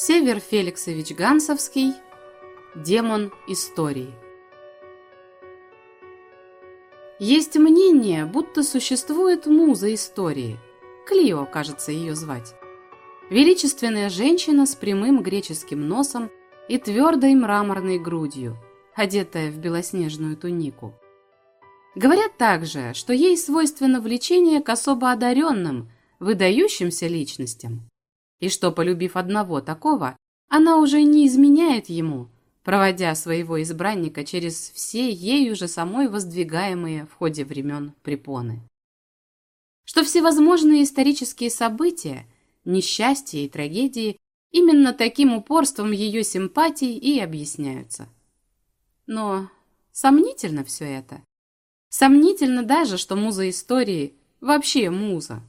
Север Феликсович Гансовский Демон истории Есть мнение, будто существует муза истории. Клио, кажется, ее звать. Величественная женщина с прямым греческим носом и твердой мраморной грудью, одетая в белоснежную тунику. Говорят также, что ей свойственно влечение к особо одаренным, выдающимся личностям и что, полюбив одного такого, она уже не изменяет ему, проводя своего избранника через все ею же самой воздвигаемые в ходе времен препоны. Что всевозможные исторические события, несчастья и трагедии именно таким упорством ее симпатий и объясняются. Но сомнительно все это. Сомнительно даже, что муза истории вообще муза.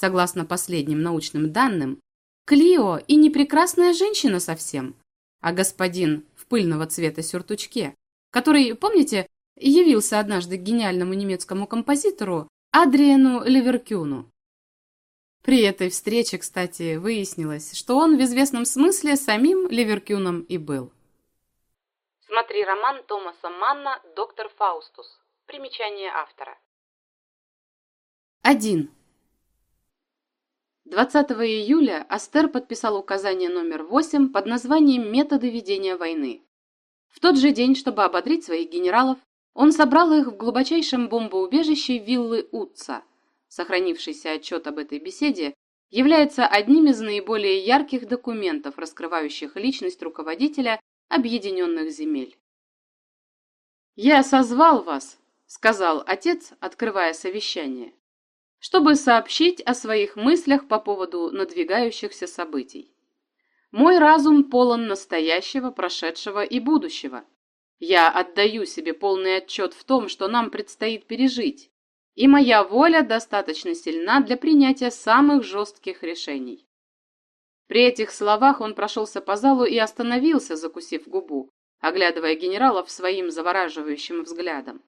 Согласно последним научным данным, Клио и не прекрасная женщина совсем, а господин в пыльного цвета сюртучке, который, помните, явился однажды к гениальному немецкому композитору Адриену Ливеркюну. При этой встрече, кстати, выяснилось, что он в известном смысле самим Ливеркюном и был. Смотри роман Томаса Манна «Доктор Фаустус». Примечание автора. 1. 20 июля Астер подписал указание номер 8 под названием «Методы ведения войны». В тот же день, чтобы ободрить своих генералов, он собрал их в глубочайшем бомбоубежище виллы Утца. Сохранившийся отчет об этой беседе является одним из наиболее ярких документов, раскрывающих личность руководителя объединенных земель. «Я созвал вас», — сказал отец, открывая совещание чтобы сообщить о своих мыслях по поводу надвигающихся событий. Мой разум полон настоящего, прошедшего и будущего. Я отдаю себе полный отчет в том, что нам предстоит пережить, и моя воля достаточно сильна для принятия самых жестких решений. При этих словах он прошелся по залу и остановился, закусив губу, оглядывая генералов своим завораживающим взглядом.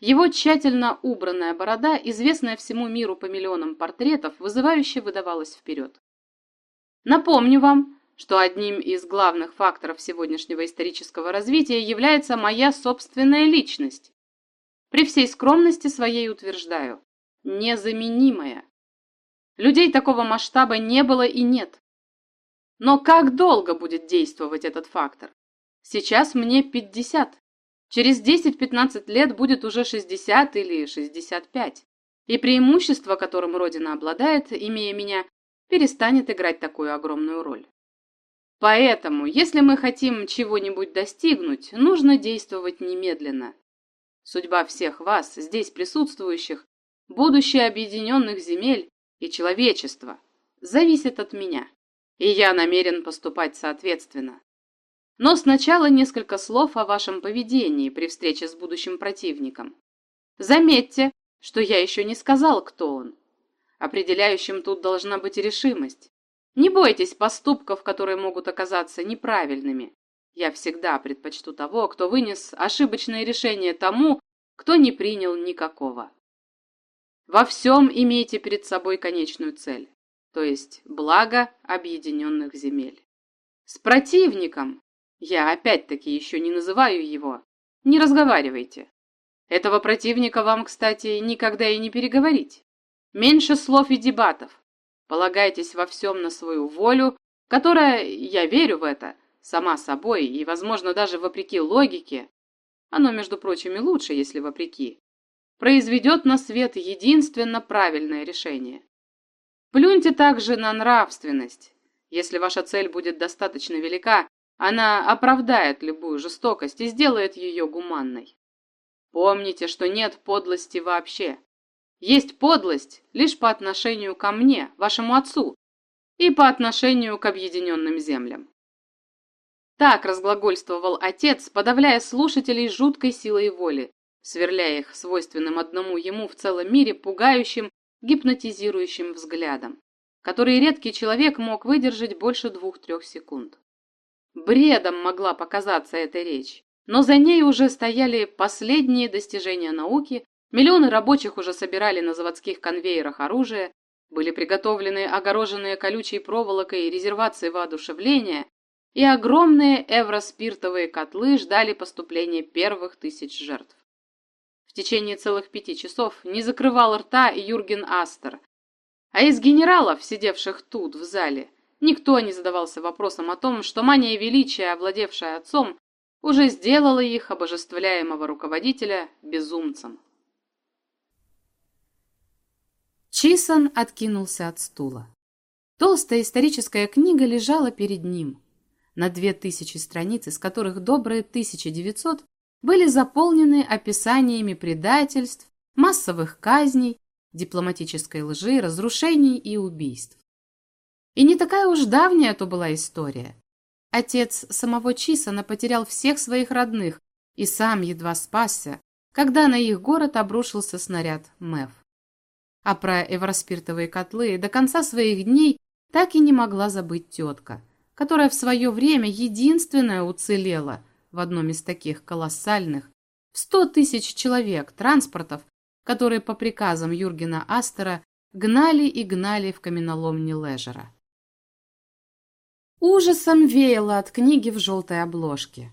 Его тщательно убранная борода, известная всему миру по миллионам портретов, вызывающе выдавалась вперед. Напомню вам, что одним из главных факторов сегодняшнего исторического развития является моя собственная личность. При всей скромности своей утверждаю, незаменимая. Людей такого масштаба не было и нет. Но как долго будет действовать этот фактор? Сейчас мне 50. Через 10-15 лет будет уже 60 или 65. И преимущество, которым Родина обладает, имея меня, перестанет играть такую огромную роль. Поэтому, если мы хотим чего-нибудь достигнуть, нужно действовать немедленно. Судьба всех вас, здесь присутствующих, будущее объединенных земель и человечества, зависит от меня, и я намерен поступать соответственно. Но сначала несколько слов о вашем поведении при встрече с будущим противником. Заметьте, что я еще не сказал, кто он. Определяющим тут должна быть решимость. Не бойтесь поступков, которые могут оказаться неправильными. Я всегда предпочту того, кто вынес ошибочное решение тому, кто не принял никакого. Во всем имейте перед собой конечную цель, то есть благо объединенных земель. С противником я опять-таки еще не называю его. Не разговаривайте. Этого противника вам, кстати, никогда и не переговорить. Меньше слов и дебатов. Полагайтесь во всем на свою волю, которая, я верю в это, сама собой и, возможно, даже вопреки логике, оно, между прочим, и лучше, если вопреки, произведет на свет единственно правильное решение. Плюньте также на нравственность. Если ваша цель будет достаточно велика, она оправдает любую жестокость и сделает ее гуманной. Помните, что нет подлости вообще. Есть подлость лишь по отношению ко мне, вашему отцу, и по отношению к объединенным землям. Так разглагольствовал отец, подавляя слушателей жуткой силой воли, сверляя их свойственным одному ему в целом мире пугающим, гипнотизирующим взглядом, который редкий человек мог выдержать больше двух-трех секунд. Бредом могла показаться эта речь, но за ней уже стояли последние достижения науки, миллионы рабочих уже собирали на заводских конвейерах оружие, Были приготовлены огороженные колючей проволокой резервации воодушевления, и огромные эвроспиртовые котлы ждали поступления первых тысяч жертв. В течение целых пяти часов не закрывал рта Юрген Астер, а из генералов, сидевших тут, в зале, никто не задавался вопросом о том, что мания величия, овладевшая отцом, уже сделала их, обожествляемого руководителя, безумцем. Чисон откинулся от стула. Толстая историческая книга лежала перед ним. На две тысячи страниц, из которых добрые 1900 были заполнены описаниями предательств, массовых казней, дипломатической лжи, разрушений и убийств. И не такая уж давняя то была история. Отец самого Чисона потерял всех своих родных и сам едва спасся, когда на их город обрушился снаряд МЭФ а про эвроспиртовые котлы до конца своих дней так и не могла забыть тетка, которая в свое время единственная уцелела в одном из таких колоссальных в сто тысяч человек транспортов, которые по приказам Юргена Астера гнали и гнали в каменоломни Лежера. Ужасом веяло от книги в желтой обложке.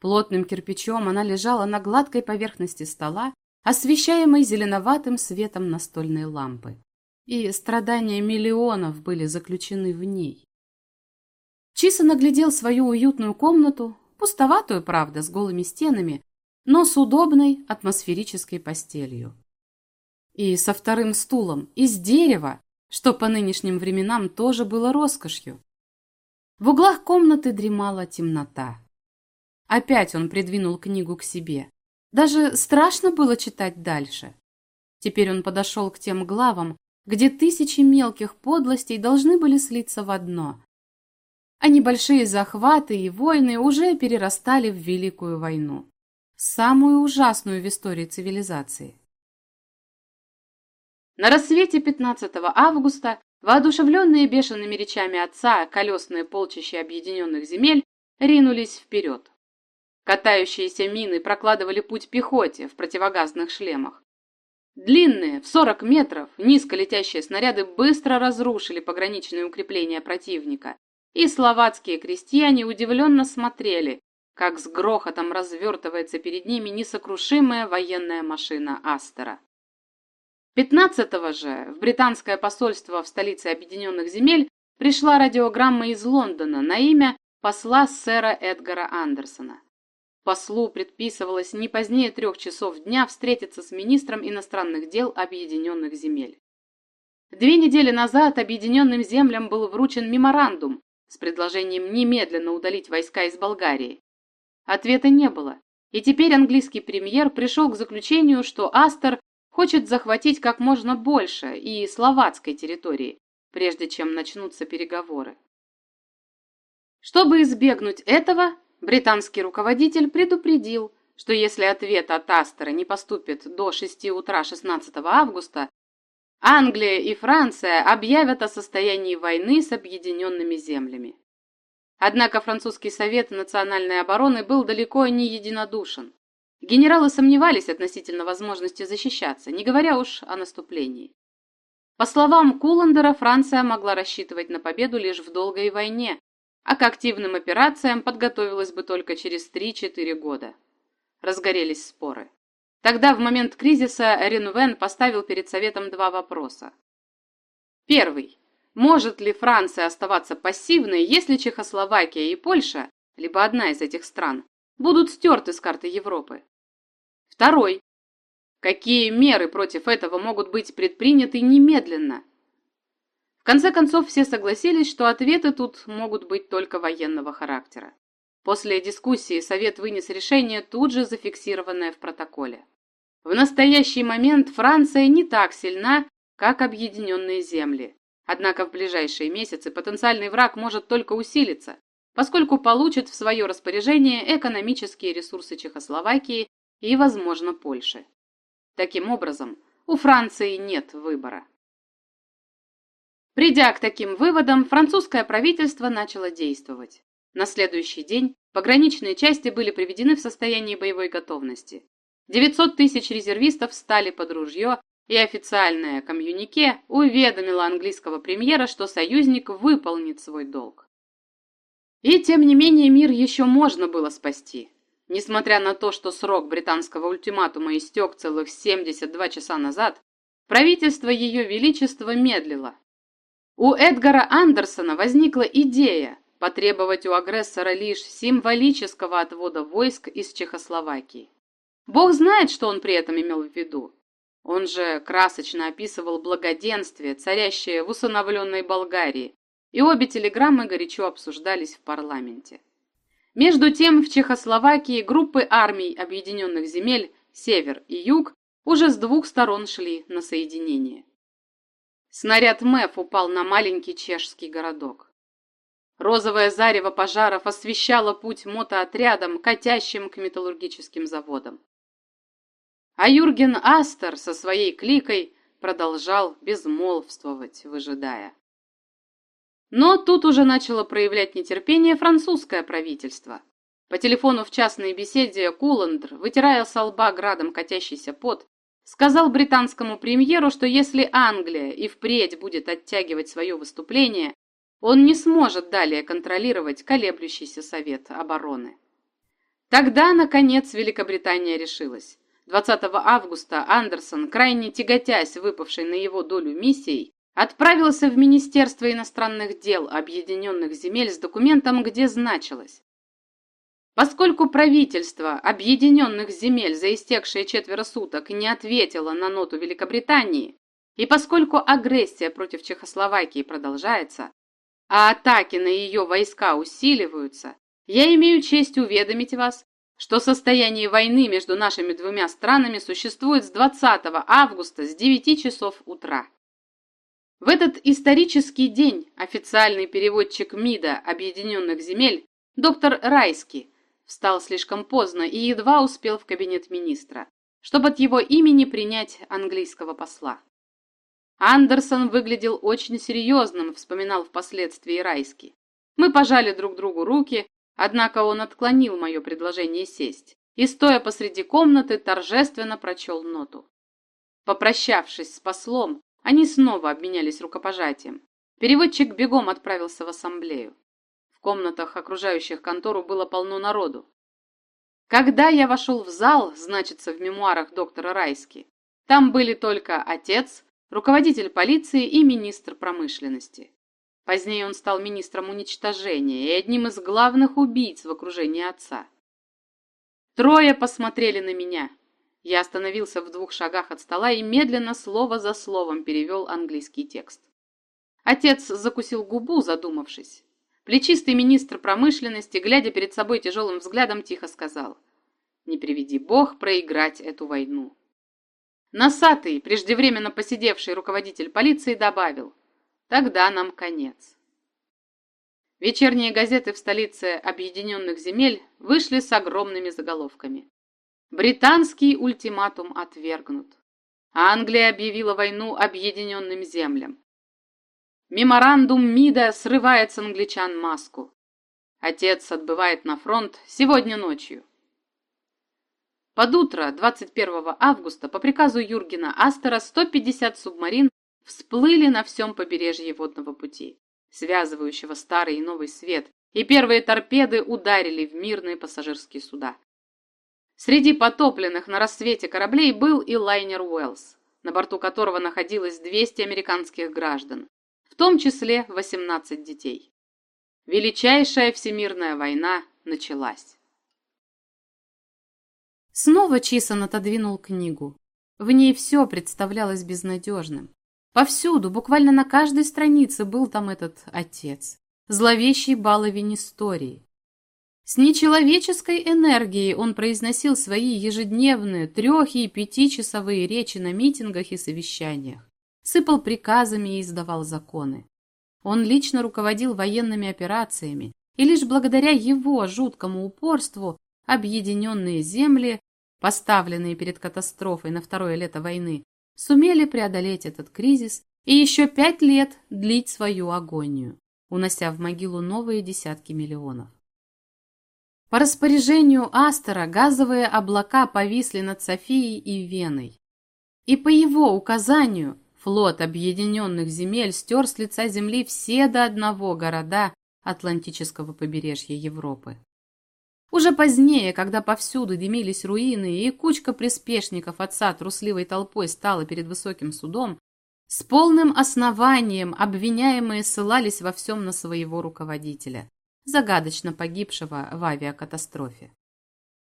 Плотным кирпичом она лежала на гладкой поверхности стола освещаемой зеленоватым светом настольной лампы. И страдания миллионов были заключены в ней. Чиса наглядел свою уютную комнату, пустоватую, правда, с голыми стенами, но с удобной атмосферической постелью. И со вторым стулом из дерева, что по нынешним временам тоже было роскошью. В углах комнаты дремала темнота. Опять он придвинул книгу к себе. Даже страшно было читать дальше. Теперь он подошел к тем главам, где тысячи мелких подлостей должны были слиться в одно. А небольшие захваты и войны уже перерастали в Великую войну. Самую ужасную в истории цивилизации. На рассвете 15 августа, воодушевленные бешеными речами отца, колесные полчища объединенных земель ринулись вперед. Катающиеся мины прокладывали путь пехоте в противогазных шлемах. Длинные, в 40 метров, низко летящие снаряды быстро разрушили пограничные укрепления противника, и словацкие крестьяне удивленно смотрели, как с грохотом развертывается перед ними несокрушимая военная машина Астера. 15-го же в британское посольство в столице Объединенных земель пришла радиограмма из Лондона на имя посла сэра Эдгара Андерсона. Послу предписывалось не позднее трех часов дня встретиться с министром иностранных дел Объединенных земель. Две недели назад Объединенным землям был вручен меморандум с предложением немедленно удалить войска из Болгарии. Ответа не было, и теперь английский премьер пришел к заключению, что Астер хочет захватить как можно больше и словацкой территории, прежде чем начнутся переговоры. Чтобы избегнуть этого, Британский руководитель предупредил, что если ответ от Астера не поступит до 6 утра 16 августа, Англия и Франция объявят о состоянии войны с объединенными землями. Однако французский совет национальной обороны был далеко не единодушен. Генералы сомневались относительно возможности защищаться, не говоря уж о наступлении. По словам Куландера, Франция могла рассчитывать на победу лишь в долгой войне, а к активным операциям подготовилась бы только через 3-4 года. Разгорелись споры. Тогда, в момент кризиса, Ренувен поставил перед Советом два вопроса. Первый. Может ли Франция оставаться пассивной, если Чехословакия и Польша, либо одна из этих стран, будут стерты с карты Европы? Второй. Какие меры против этого могут быть предприняты немедленно, конце концов, все согласились, что ответы тут могут быть только военного характера. После дискуссии Совет вынес решение, тут же зафиксированное в протоколе. В настоящий момент Франция не так сильна, как объединенные земли. Однако в ближайшие месяцы потенциальный враг может только усилиться, поскольку получит в свое распоряжение экономические ресурсы Чехословакии и, возможно, Польши. Таким образом, у Франции нет выбора. Придя к таким выводам, французское правительство начало действовать. На следующий день пограничные части были приведены в состояние боевой готовности. 900 тысяч резервистов стали под ружье, и официальное коммюнике уведомило английского премьера, что союзник выполнит свой долг. И тем не менее мир еще можно было спасти. Несмотря на то, что срок британского ультиматума истек целых 72 часа назад, правительство Ее Величества медлило. У Эдгара Андерсона возникла идея потребовать у агрессора лишь символического отвода войск из Чехословакии. Бог знает, что он при этом имел в виду. Он же красочно описывал благоденствие, царящее в усыновленной Болгарии, и обе телеграммы горячо обсуждались в парламенте. Между тем в Чехословакии группы армий Объединенных земель «Север» и «Юг» уже с двух сторон шли на соединение. Снаряд МЭФ упал на маленький чешский городок. Розовое зарево пожаров освещало путь мотоотрядам, катящим к металлургическим заводам. А Юрген Астер со своей кликой продолжал безмолвствовать, выжидая. Но тут уже начало проявлять нетерпение французское правительство. По телефону в частной беседе Куландр, вытирая со лба градом катящийся пот, сказал британскому премьеру, что если Англия и впредь будет оттягивать свое выступление, он не сможет далее контролировать колеблющийся совет обороны. Тогда, наконец, Великобритания решилась. 20 августа Андерсон, крайне тяготясь выпавшей на его долю миссией, отправился в Министерство иностранных дел Объединенных земель с документом, где значилось. Поскольку правительство Объединенных земель за истекшие четверо суток не ответило на ноту Великобритании, и поскольку агрессия против Чехословакии продолжается, а атаки на ее войска усиливаются, я имею честь уведомить вас, что состояние войны между нашими двумя странами существует с 20 августа с 9 часов утра. В этот исторический день официальный переводчик МИДа Объединенных земель доктор Райский встал слишком поздно и едва успел в кабинет министра, чтобы от его имени принять английского посла. Андерсон выглядел очень серьезным, вспоминал впоследствии Райский. Мы пожали друг другу руки, однако он отклонил мое предложение сесть и, стоя посреди комнаты, торжественно прочел ноту. Попрощавшись с послом, они снова обменялись рукопожатием. Переводчик бегом отправился в ассамблею. В комнатах, окружающих контору, было полно народу. Когда я вошел в зал, значится в мемуарах доктора Райски, там были только отец, руководитель полиции и министр промышленности. Позднее он стал министром уничтожения и одним из главных убийц в окружении отца. Трое посмотрели на меня, я остановился в двух шагах от стола и медленно, слово за словом, перевел английский текст. Отец закусил губу, задумавшись. Плечистый министр промышленности, глядя перед собой тяжелым взглядом, тихо сказал, «Не приведи Бог проиграть эту войну». Носатый, преждевременно посидевший руководитель полиции, добавил, «Тогда нам конец». Вечерние газеты в столице Объединенных земель вышли с огромными заголовками. Британский ультиматум отвергнут. Англия объявила войну объединенным землям. Меморандум МИДа срывает с англичан маску. Отец отбывает на фронт сегодня ночью. Под утро 21 августа по приказу Юргена Астера 150 субмарин всплыли на всем побережье водного пути, связывающего старый и новый свет, и первые торпеды ударили в мирные пассажирские суда. Среди потопленных на рассвете кораблей был и лайнер Уэллс, на борту которого находилось 200 американских граждан, в том числе 18 детей. Величайшая всемирная война началась. Снова Чисон отодвинул книгу. В ней все представлялось безнадежным. Повсюду, буквально на каждой странице был там этот отец, зловещий баловень истории. С нечеловеческой энергией он произносил свои ежедневные трех- и пятичасовые речи на митингах и совещаниях, сыпал приказами и издавал законы. Он лично руководил военными операциями, и лишь благодаря его жуткому упорству объединенные земли, поставленные перед катастрофой на второе лето войны, сумели преодолеть этот кризис и еще пять лет длить свою агонию, унося в могилу новые десятки миллионов. По распоряжению Астера газовые облака повисли над Софией и Веной. И по его указанию флот объединенных земель стер с лица земли все до одного города Атлантического побережья Европы. Уже позднее, когда повсюду дымились руины и кучка приспешников отца трусливой толпой стала перед высоким судом, с полным основанием обвиняемые ссылались во всем на своего руководителя, загадочно погибшего в авиакатастрофе.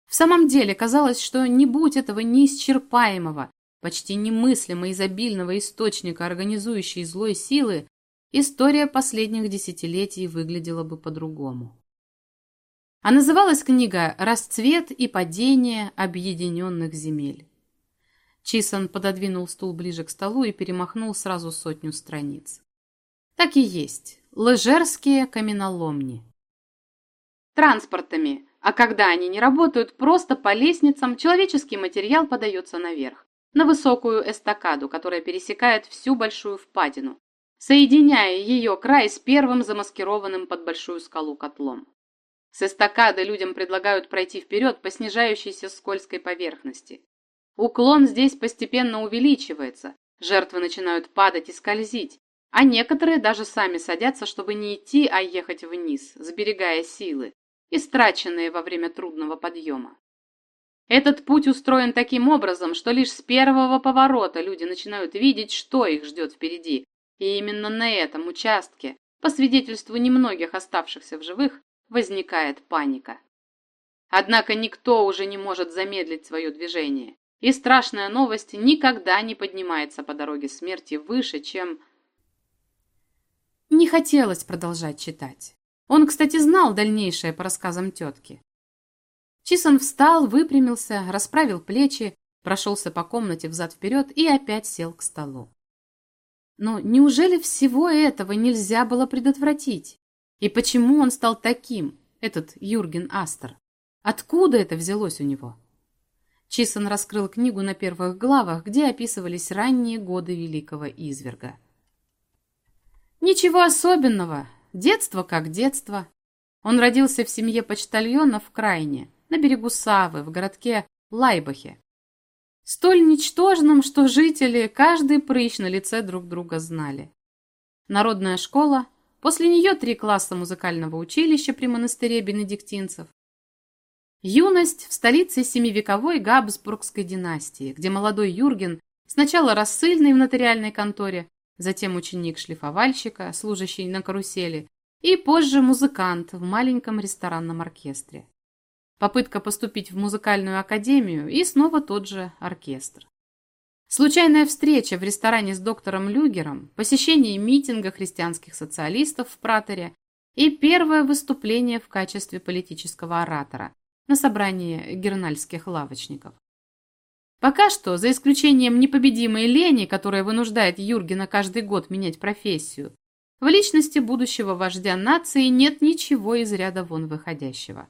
В самом деле казалось, что не будь этого неисчерпаемого, почти немыслимо изобильного источника организующей злой силы, история последних десятилетий выглядела бы по-другому. А называлась книга «Расцвет и падение объединенных земель». Чисон пододвинул стул ближе к столу и перемахнул сразу сотню страниц. Так и есть. Лежерские каменоломни. Транспортами, а когда они не работают, просто по лестницам человеческий материал подается наверх, на высокую эстакаду, которая пересекает всю большую впадину, соединяя ее край с первым замаскированным под большую скалу котлом. С эстакады людям предлагают пройти вперед по снижающейся скользкой поверхности. Уклон здесь постепенно увеличивается, жертвы начинают падать и скользить, а некоторые даже сами садятся, чтобы не идти, а ехать вниз, сберегая силы, истраченные во время трудного подъема. Этот путь устроен таким образом, что лишь с первого поворота люди начинают видеть, что их ждет впереди, и именно на этом участке, по свидетельству немногих оставшихся в живых, возникает паника. Однако никто уже не может замедлить свое движение, и страшная новость никогда не поднимается по дороге смерти выше, чем... Не хотелось продолжать читать. Он, кстати, знал дальнейшее по рассказам тетки. Чисон встал, выпрямился, расправил плечи, прошелся по комнате взад-вперед и опять сел к столу. Но неужели всего этого нельзя было предотвратить? И почему он стал таким, этот Юрген Астер? Откуда это взялось у него? Чисон раскрыл книгу на первых главах, где описывались ранние годы великого изверга. Ничего особенного. Детство как детство. Он родился в семье почтальона в Крайне, на берегу Савы, в городке Лайбахе. Столь ничтожном, что жители каждый прыщ на лице друг друга знали. Народная школа, После нее три класса музыкального училища при монастыре бенедиктинцев. Юность в столице семивековой Габсбургской династии, где молодой Юрген сначала рассыльный в нотариальной конторе, затем ученик шлифовальщика, служащий на карусели, и позже музыкант в маленьком ресторанном оркестре. Попытка поступить в музыкальную академию и снова тот же оркестр. Случайная встреча в ресторане с доктором Люгером, посещение митинга христианских социалистов в Праторе и первое выступление в качестве политического оратора на собрании гернальских лавочников. Пока что, за исключением непобедимой лени, которая вынуждает Юргена каждый год менять профессию, в личности будущего вождя нации нет ничего из ряда вон выходящего.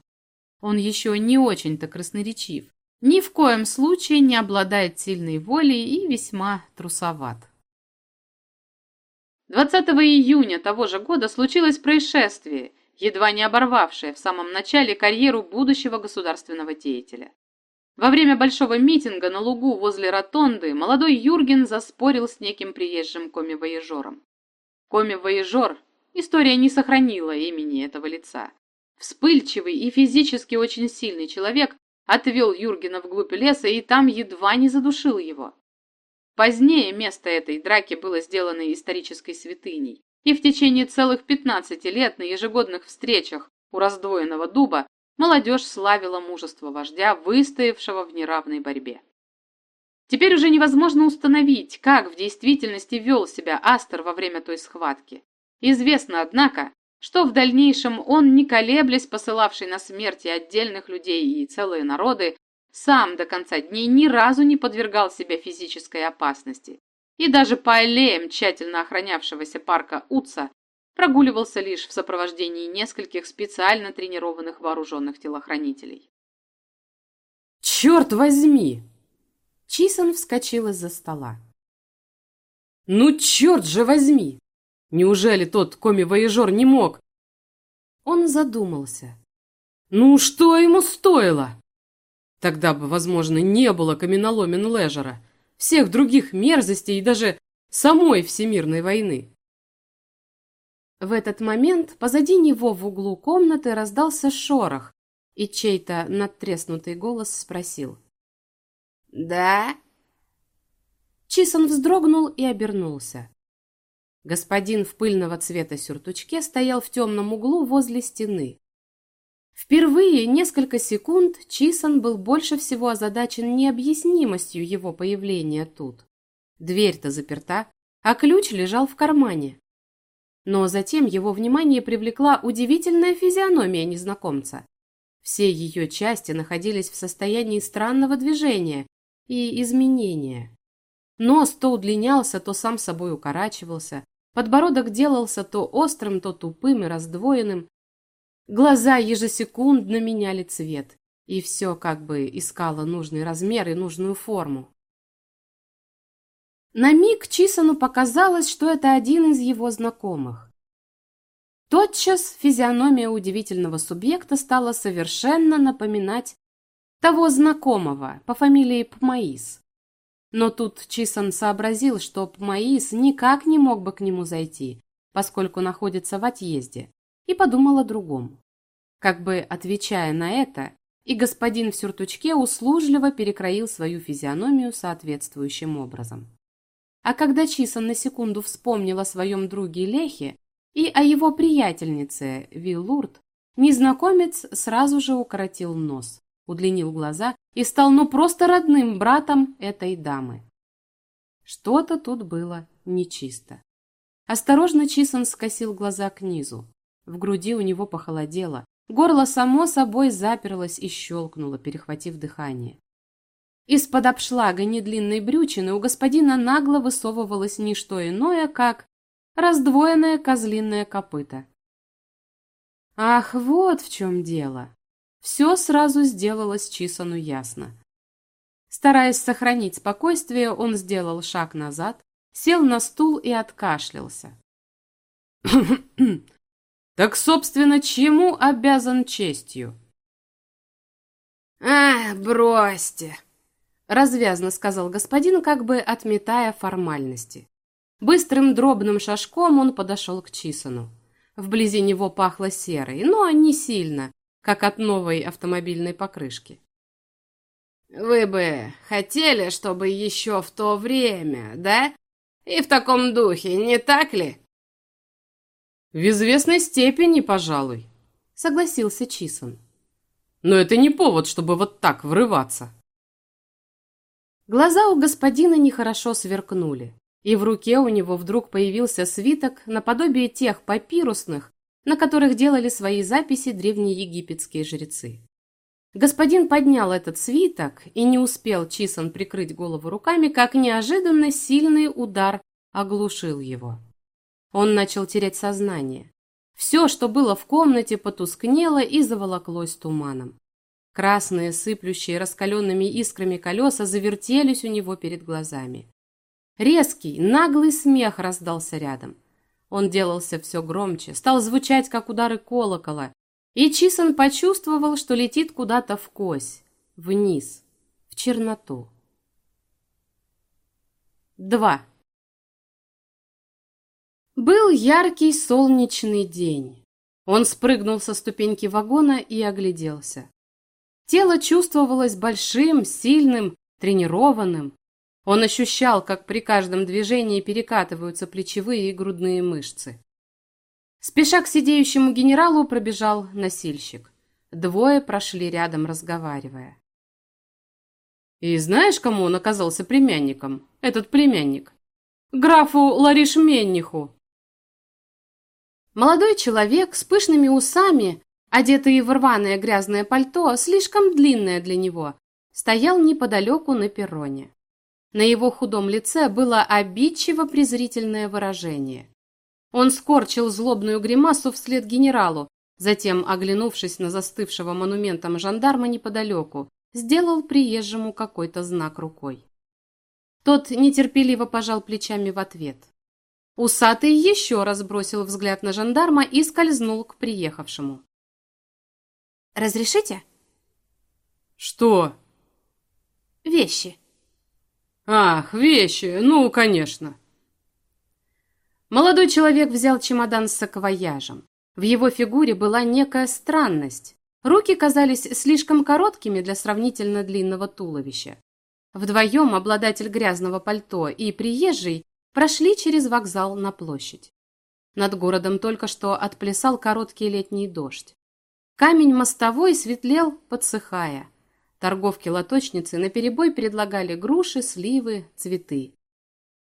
Он еще не очень-то красноречив, ни в коем случае не обладает сильной волей и весьма трусоват. 20 июня того же года случилось происшествие, едва не оборвавшее в самом начале карьеру будущего государственного деятеля. Во время большого митинга на лугу возле ротонды молодой Юрген заспорил с неким приезжим коми-воежором. Коми-воежор, история не сохранила имени этого лица. Вспыльчивый и физически очень сильный человек отвел Юргена вглубь леса и там едва не задушил его. Позднее место этой драки было сделано исторической святыней, и в течение целых 15 лет на ежегодных встречах у раздвоенного дуба молодежь славила мужество вождя, выстоявшего в неравной борьбе. Теперь уже невозможно установить, как в действительности вел себя Астер во время той схватки. Известно, однако, что в дальнейшем он, не колеблясь, посылавший на смерти отдельных людей и целые народы, сам до конца дней ни разу не подвергал себя физической опасности. И даже по аллеям тщательно охранявшегося парка Утса прогуливался лишь в сопровождении нескольких специально тренированных вооруженных телохранителей. «Черт возьми!» Чисон вскочил из-за стола. «Ну черт же возьми! Неужели тот коми-воежор не мог? Он задумался. Ну, что ему стоило? Тогда бы, возможно, не было каменоломен Лежера. всех других мерзостей и даже самой всемирной войны. В этот момент позади него в углу комнаты раздался шорох, и чей-то надтреснутый голос спросил. «Да?» Чисон вздрогнул и обернулся. Господин в пыльного цвета сюртучке стоял в темном углу возле стены. Впервые несколько секунд Чисон был больше всего озадачен необъяснимостью его появления тут. Дверь-то заперта, а ключ лежал в кармане. Но затем его внимание привлекла удивительная физиономия незнакомца. Все ее части находились в состоянии странного движения и изменения. Нос то удлинялся, то сам собой укорачивался, подбородок делался то острым, то тупым и раздвоенным. Глаза ежесекундно меняли цвет, и все как бы искало нужный размер и нужную форму. На миг Чисону показалось, что это один из его знакомых. Тотчас физиономия удивительного субъекта стала совершенно напоминать того знакомого по фамилии Пмаис. Но тут Чисон сообразил, что Пмаис никак не мог бы к нему зайти, поскольку находится в отъезде, и подумал о другом. Как бы отвечая на это, и господин в сюртучке услужливо перекроил свою физиономию соответствующим образом. А когда Чисон на секунду вспомнил о своем друге Лехе и о его приятельнице Виллурд, незнакомец сразу же укоротил нос, удлинил глаза и стал ну просто родным братом этой дамы. Что-то тут было нечисто. Осторожно Чисон скосил глаза к низу. В груди у него похолодело, горло само собой заперлось и щелкнуло, перехватив дыхание. Из-под обшлага недлинной брючины у господина нагло высовывалось не что иное, как раздвоенное козлиное копыто. Ах, вот в чем дело. Все сразу сделалось Чисону ясно. Стараясь сохранить спокойствие, он сделал шаг назад, сел на стул и откашлялся. «Так, собственно, чему обязан честью?» «Ах, бросьте!» Развязно сказал господин, как бы отметая формальности. Быстрым дробным шажком он подошел к Чисону. Вблизи него пахло серой, но не сильно, как от новой автомобильной покрышки. «Вы бы хотели, чтобы еще в то время, да? И в таком духе, не так ли?» «В известной степени, пожалуй», — согласился Чисон. «Но это не повод, чтобы вот так врываться». Глаза у господина нехорошо сверкнули, и в руке у него вдруг появился свиток наподобие тех папирусных, на которых делали свои записи древнеегипетские жрецы. Господин поднял этот свиток, и не успел Чисон прикрыть голову руками, как неожиданно сильный удар оглушил его. Он начал терять сознание. Все, что было в комнате, потускнело и заволоклось туманом. Красные, сыплющие раскаленными искрами колеса завертелись у него перед глазами. Резкий, наглый смех раздался рядом. Он делался все громче, стал звучать, как удары колокола, и Чисон почувствовал, что летит куда-то в кось, вниз, в черноту. Два. Был яркий солнечный день. Он спрыгнул со ступеньки вагона и огляделся. Тело чувствовалось большим, сильным, тренированным. Он ощущал, как при каждом движении перекатываются плечевые и грудные мышцы. Спеша к сидеющему генералу пробежал носильщик. Двое прошли рядом, разговаривая. «И знаешь, кому он оказался племянником, этот племянник? Графу Лариш Менниху!» Молодой человек с пышными усами одетый в рваное грязное пальто, слишком длинное для него, стоял неподалеку на перроне. На его худом лице было обидчиво презрительное выражение. Он скорчил злобную гримасу вслед генералу, затем, оглянувшись на застывшего монументом жандарма неподалеку, сделал приезжему какой-то знак рукой. Тот нетерпеливо пожал плечами в ответ. Усатый еще раз бросил взгляд на жандарма и скользнул к приехавшему. Разрешите? Что? Вещи. Ах, вещи, ну, конечно. Молодой человек взял чемодан с саквояжем. В его фигуре была некая странность. Руки казались слишком короткими для сравнительно длинного туловища. Вдвоем обладатель грязного пальто и приезжий прошли через вокзал на площадь. Над городом только что отплясал короткий летний дождь. Камень мостовой светлел, подсыхая. Торговки-лоточницы наперебой предлагали груши, сливы, цветы.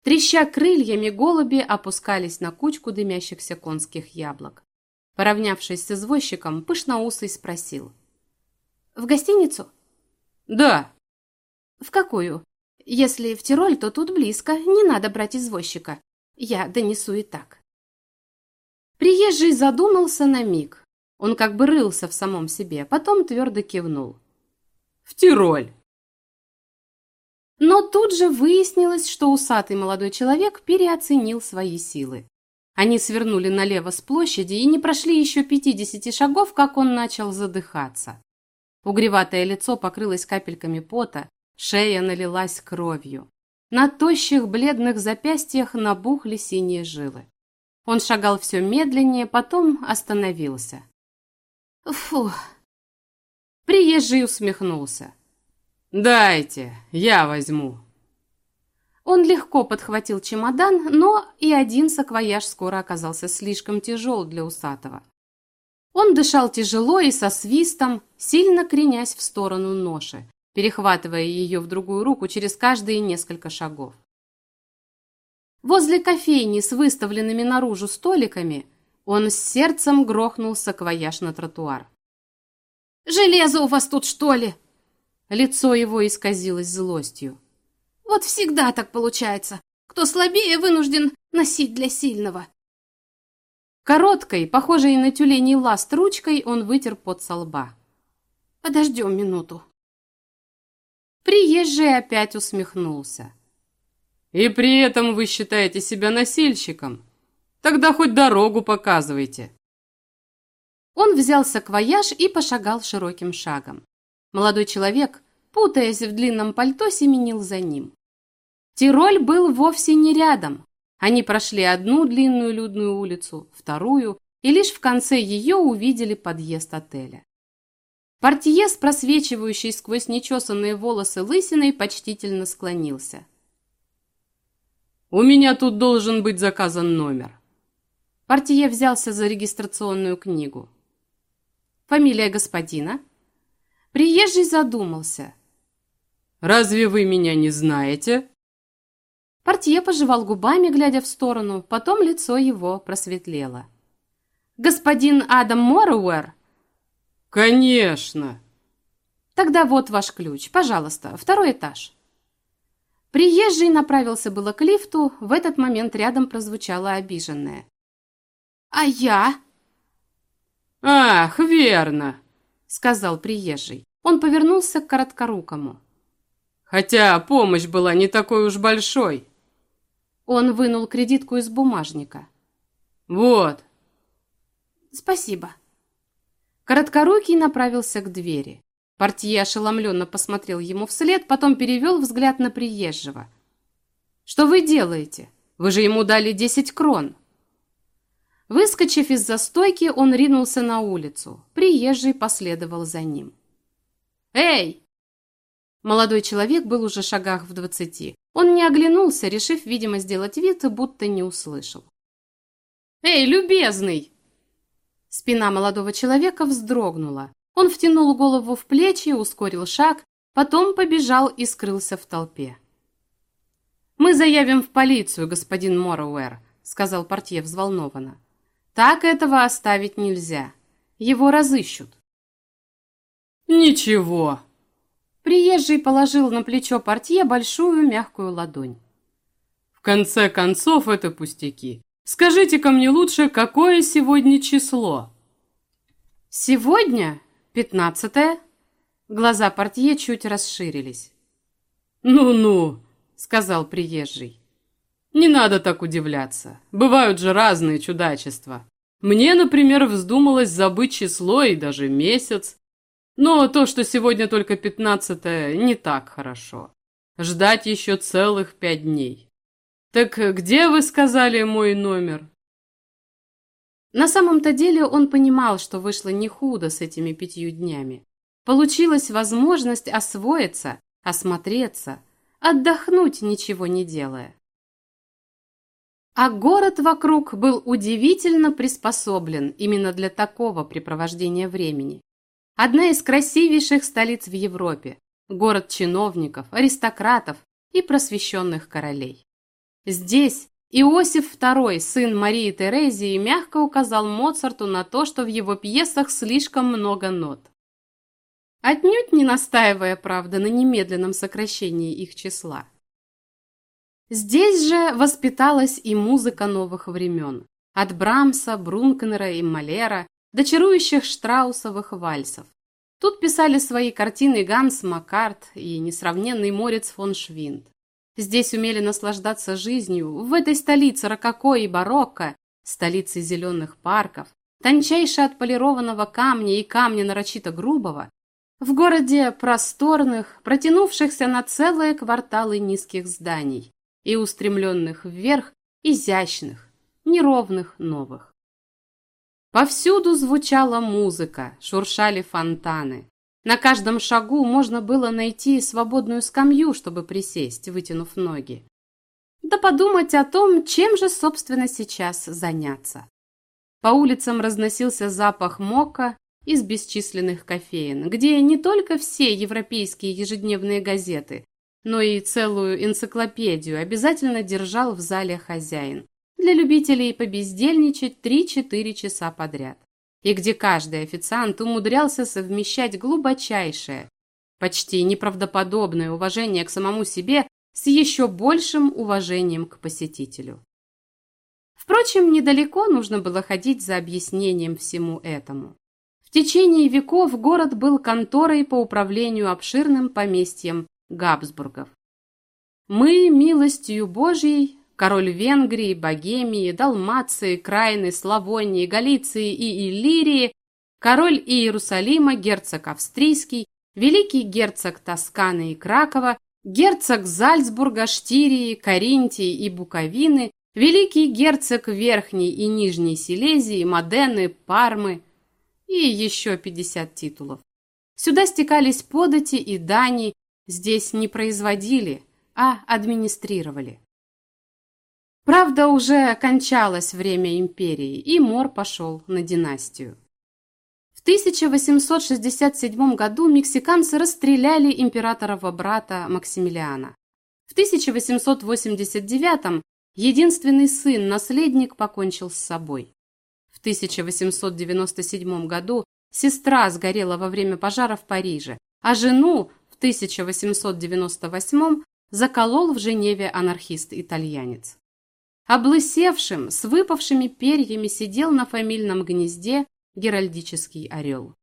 Треща крыльями, голуби опускались на кучку дымящихся конских яблок. Поравнявшись с извозчиком, пышноусый спросил. «В гостиницу?» Да. «В какую? Если в Тироль, то тут близко, не надо брать извозчика. Я донесу и так». Приезжий задумался на миг. Он как бы рылся в самом себе, потом твердо кивнул. В Тироль. Но тут же выяснилось, что усатый молодой человек переоценил свои силы. Они свернули налево с площади и не прошли еще пятидесяти шагов, как он начал задыхаться. Угреватое лицо покрылось капельками пота, шея налилась кровью. На тощих бледных запястьях набухли синие жилы. Он шагал все медленнее, потом остановился. Фу. Приезжий усмехнулся. Дайте, я возьму. Он легко подхватил чемодан, но и один саквояж скоро оказался слишком тяжел для усатого. Он дышал тяжело и со свистом, сильно кренясь в сторону ноши, перехватывая ее в другую руку через каждые несколько шагов. Возле кофейни с выставленными наружу столиками он с сердцем грохнул саквояж на тротуар. «Железо у вас тут, что ли?» Лицо его исказилось злостью. «Вот всегда так получается. Кто слабее, вынужден носить для сильного». Короткой, похожей на тюленей ласт ручкой, он вытер пот со лба. «Подождем минуту». Приезжий опять усмехнулся. И при этом вы считаете себя носильщиком? Тогда хоть дорогу показывайте. Он взял саквояж и пошагал широким шагом. Молодой человек, путаясь в длинном пальто, семенил за ним. Тироль был вовсе не рядом. Они прошли одну длинную людную улицу, вторую, и лишь в конце ее увидели подъезд отеля. Портье, просвечивающий сквозь нечесанные волосы лысиной, почтительно склонился. У меня тут должен быть заказан номер. Портье взялся за регистрационную книгу. Фамилия господина? Приезжий задумался. Разве вы меня не знаете? Портье пожевал губами, глядя в сторону, потом лицо его просветлело. «Господин Адам Моруэр?» «Конечно!» «Тогда вот ваш ключ. Пожалуйста, второй этаж». Приезжий направился было к лифту, в этот момент рядом прозвучало обиженное. «А я?» «Ах, верно!» — сказал приезжий. Он повернулся к короткорукому. «Хотя помощь была не такой уж большой». Он вынул кредитку из бумажника. «Вот». «Спасибо». Короткорукий направился к двери. Портье ошеломленно посмотрел ему вслед, потом перевел взгляд на приезжего. «Что вы делаете? Вы же ему дали десять крон!» Выскочив из застойки, он ринулся на улицу. Приезжий последовал за ним. «Эй!» Молодой человек был уже шагах в двадцати. Он не оглянулся, решив, видимо, сделать вид, будто не услышал. «Эй, любезный!» Спина молодого человека вздрогнула. Он втянул голову в плечи, ускорил шаг, потом побежал и скрылся в толпе. «Мы заявим в полицию, господин Моруэр», — сказал портье взволнованно. «Так этого оставить нельзя. Его разыщут». «Ничего». Приезжий положил на плечо портье большую мягкую ладонь. «В конце концов, это пустяки. Скажите-ка мне лучше, какое сегодня число?» «Сегодня?» Пятнадцатое. Глаза портье чуть расширились. «Ну-ну», — сказал приезжий. «Не надо так удивляться. Бывают же разные чудачества. Мне, например, вздумалось забыть число и даже месяц. Но то, что сегодня только пятнадцатое, не так хорошо. Ждать еще целых пять дней. Так где, вы сказали, мой номер? На самом-то деле он понимал, что вышло не худо с этими пятью днями. Получилась возможность освоиться, осмотреться, отдохнуть, ничего не делая. А город вокруг был удивительно приспособлен именно для такого препровождения времени. Одна из красивейших столиц в Европе, город чиновников, аристократов и просвещенных королей. Здесь Иосиф II, сын Марии Терезии, мягко указал Моцарту на то, что в его пьесах слишком много нот. Отнюдь не настаивая, правда, на немедленном сокращении их числа. Здесь же воспиталась и музыка новых времен. От Брамса, Брункнера и Малера до чарующих штраусовых вальсов. Тут писали свои картины Ганс Маккарт и несравненный Морец фон Швинд. Здесь умели наслаждаться жизнью, в этой столице рококо и барокко, столице зеленых парков, тончайше отполированного камня и камня нарочито грубого, в городе просторных, протянувшихся на целые кварталы низких зданий, и устремленных вверх, изящных, неровных новых. Повсюду звучала музыка, шуршали фонтаны. На каждом шагу можно было найти свободную скамью, чтобы присесть, вытянув ноги. Да подумать о том, чем же, собственно, сейчас заняться. По улицам разносился запах мока из бесчисленных кофеин, где не только все европейские ежедневные газеты, но и целую энциклопедию обязательно держал в зале хозяин. Для любителей побездельничать 3-4 часа подряд. И где каждый официант умудрялся совмещать глубочайшее, почти неправдоподобное уважение к самому себе с еще большим уважением к посетителю. Впрочем, недалеко нужно было ходить за объяснением всему этому. В течение веков город был конторой по управлению обширным поместьем Габсбургов. Мы, милостью Божьей, король Венгрии, Богемии, Далмации, Крайны, Славонии, Галиции и Иллирии, король Иерусалима, герцог австрийский, великий герцог Тосканы и Кракова, герцог Зальцбурга, Штирии, Каринтии и Буковины, великий герцог Верхней и Нижней Силезии, Модены, Пармы и еще 50 титулов. Сюда стекались подати и дани, здесь не производили, а администрировали. Правда, уже кончалось время империи, и мор пошел на династию. В 1867 году мексиканцы расстреляли императорова брата Максимилиана. В 1889 единственный сын, наследник, покончил с собой. В 1897 году сестра сгорела во время пожара в Париже, а жену 1898 заколол в Женеве анархист-итальянец. Облысевшим, с выпавшими перьями сидел на фамильном гнезде геральдический орел.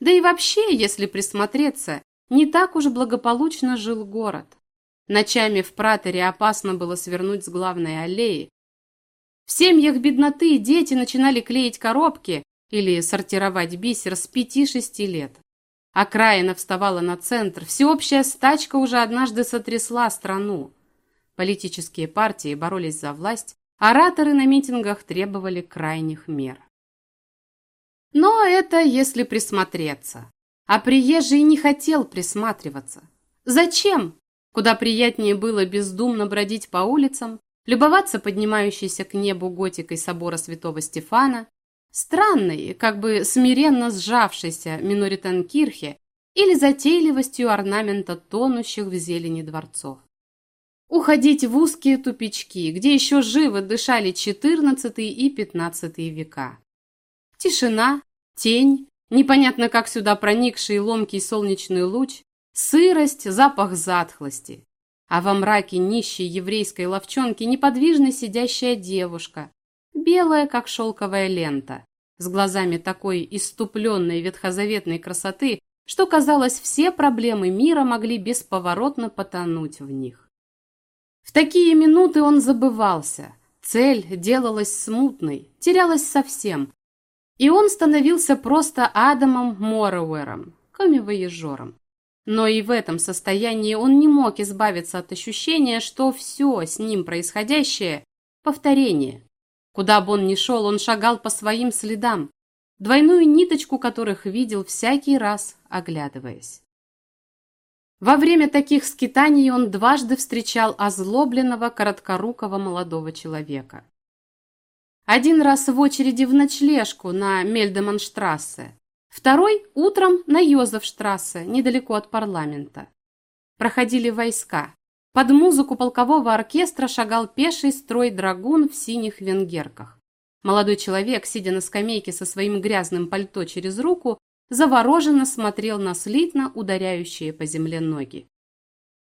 Да и вообще, если присмотреться, не так уж благополучно жил город. Ночами в праторе опасно было свернуть с главной аллеи. В семьях бедноты дети начинали клеить коробки или сортировать бисер с пяти-шести лет. Окраина вставала на центр, всеобщая стачка уже однажды сотрясла страну. Политические партии боролись за власть, ораторы на митингах требовали крайних мер. Но это если присмотреться. А приезжий не хотел присматриваться. Зачем? Куда приятнее было бездумно бродить по улицам, любоваться поднимающейся к небу готикой собора святого Стефана, странной, как бы смиренно сжавшейся Миноританкирхе или затейливостью орнамента тонущих в зелени дворцов. Уходить в узкие тупички, где еще живо дышали XIV и XV века. Тишина, тень, непонятно как сюда проникший ломкий солнечный луч, сырость, запах затхлости. А во мраке нищей еврейской ловчонки неподвижно сидящая девушка, белая, как шелковая лента, с глазами такой иступленной ветхозаветной красоты, что, казалось, все проблемы мира могли бесповоротно потонуть в них. В такие минуты он забывался, цель делалась смутной, терялась совсем, и он становился просто Адамом Моровером, комивоежором. Но и в этом состоянии он не мог избавиться от ощущения, что все с ним происходящее – повторение. Куда бы он ни шел, он шагал по своим следам, двойную ниточку которых видел всякий раз, оглядываясь. Во время таких скитаний он дважды встречал озлобленного, короткорукого молодого человека. Один раз в очереди в ночлежку на Мельдеманштрассе, второй – утром на Йозефштрассе, недалеко от парламента. Проходили войска. Под музыку полкового оркестра шагал пеший строй драгун в синих венгерках. Молодой человек, сидя на скамейке со своим грязным пальто через руку, завороженно смотрел на слитно ударяющие по земле ноги.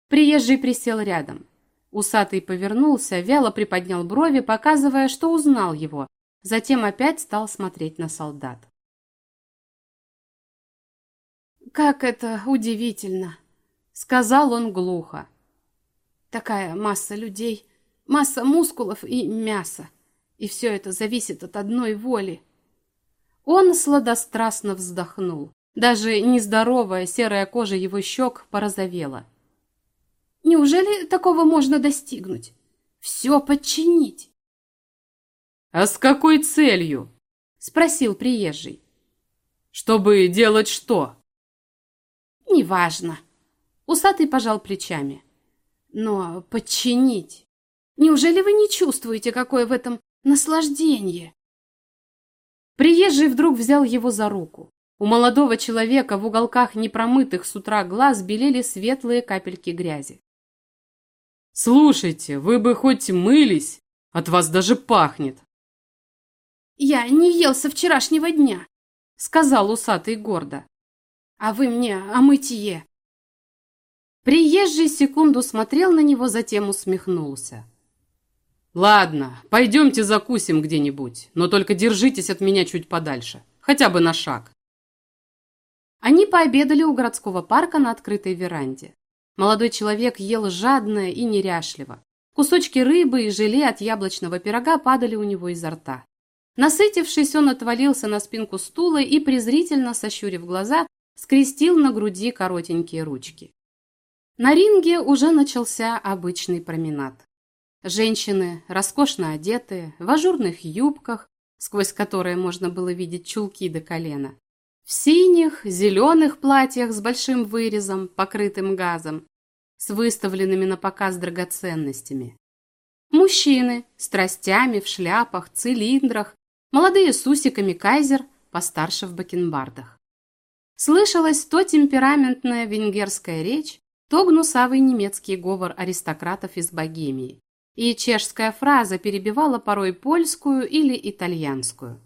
Приезжий присел рядом. Усатый повернулся, вяло приподнял брови, показывая, что узнал его, затем опять стал смотреть на солдат. «Как это удивительно!» — сказал он глухо. «Такая масса людей, масса мускулов и мяса, и все это зависит от одной воли. Он сладострастно вздохнул. Даже нездоровая серая кожа его щек порозовела. Неужели такого можно достигнуть? Все подчинить? «А с какой целью?» — спросил приезжий. «Чтобы делать что?» «Неважно». Усатый пожал плечами. «Но подчинить? Неужели вы не чувствуете, какое в этом наслаждение?» Приезжий вдруг взял его за руку. У молодого человека в уголках непромытых с утра глаз белели светлые капельки грязи. «Слушайте, вы бы хоть мылись, от вас даже пахнет!» «Я не ел со вчерашнего дня», — сказал усатый гордо. «А вы мне о мытье». Приезжий секунду смотрел на него, затем усмехнулся. «Ладно, пойдемте закусим где-нибудь, но только держитесь от меня чуть подальше, хотя бы на шаг». Они пообедали у городского парка на открытой веранде. Молодой человек ел жадно и неряшливо. Кусочки рыбы и желе от яблочного пирога падали у него изо рта. Насытившись, он отвалился на спинку стула и, презрительно сощурив глаза, скрестил на груди коротенькие ручки. На ринге уже начался обычный променад. Женщины, роскошно одетые, в ажурных юбках, сквозь которые можно было видеть чулки до колена, в синих, зеленых платьях с большим вырезом, покрытым газом, с выставленными на показ драгоценностями. Мужчины с тростями в шляпах, цилиндрах, молодые с усиками кайзер, постарше в бакенбардах. Слышалась то темпераментная венгерская речь, то гнусавый немецкий говор аристократов из Богемии и чешская фраза перебивала порой польскую или итальянскую.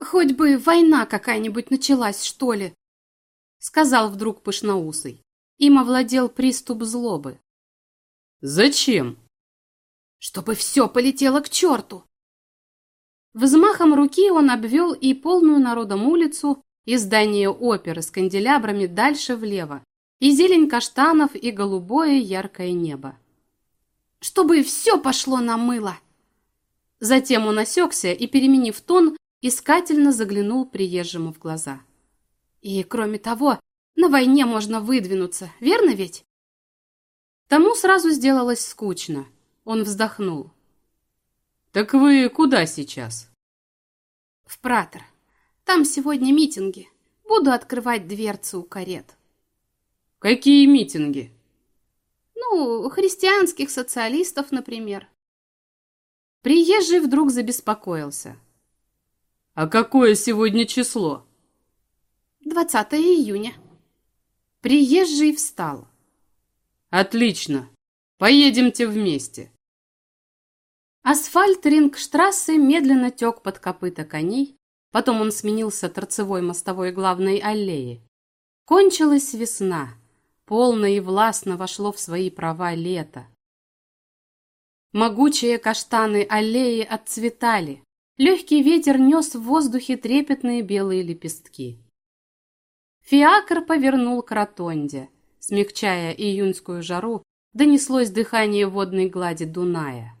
«Хоть бы война какая-нибудь началась, что ли?» сказал вдруг пышноусый. Им овладел приступ злобы. «Зачем?» «Чтобы все полетело к черту!» Взмахом руки он обвел и полную народом улицу, и здание оперы с канделябрами дальше влево, и зелень каштанов, и голубое яркое небо чтобы все пошло на мыло. Затем он осекся и, переменив тон, искательно заглянул приезжему в глаза. И, кроме того, на войне можно выдвинуться, верно ведь? Тому сразу сделалось скучно. Он вздохнул. «Так вы куда сейчас?» «В Пратер. Там сегодня митинги. Буду открывать дверцы у карет». «Какие митинги?» Ну, христианских социалистов, например. Приезжий вдруг забеспокоился. А какое сегодня число? 20 июня. Приезжий встал. Отлично. Поедемте вместе. Асфальт Рингштрассы медленно тек под копыта коней, потом он сменился торцевой мостовой главной аллеи. Кончилась весна полно и властно вошло в свои права лето. Могучие каштаны аллеи отцветали, легкий ветер нес в воздухе трепетные белые лепестки. Фиакр повернул к ротонде, смягчая июньскую жару, донеслось дыхание водной глади Дуная.